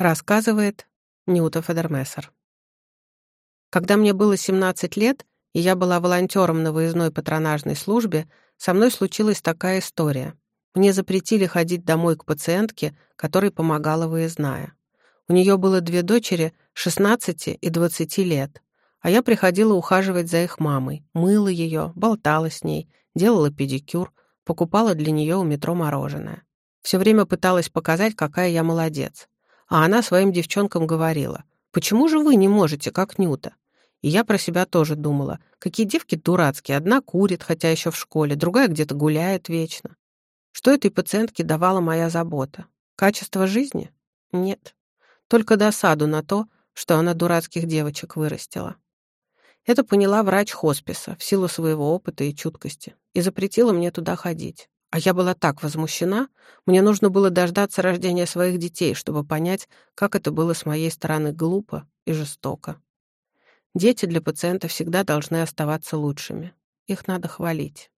Рассказывает Ньюта Федермессер. Когда мне было 17 лет, и я была волонтером на выездной патронажной службе, со мной случилась такая история. Мне запретили ходить домой к пациентке, которой помогала выездная. У нее было две дочери, 16 и 20 лет. А я приходила ухаживать за их мамой, мыла ее, болтала с ней, делала педикюр, покупала для нее у метро мороженое. Все время пыталась показать, какая я молодец. А она своим девчонкам говорила, «Почему же вы не можете, как Нюта?» И я про себя тоже думала, какие девки дурацкие, одна курит, хотя еще в школе, другая где-то гуляет вечно. Что этой пациентке давала моя забота? Качество жизни? Нет. Только досаду на то, что она дурацких девочек вырастила. Это поняла врач хосписа в силу своего опыта и чуткости и запретила мне туда ходить. А я была так возмущена, мне нужно было дождаться рождения своих детей, чтобы понять, как это было с моей стороны глупо и жестоко. Дети для пациента всегда должны оставаться лучшими. Их надо хвалить.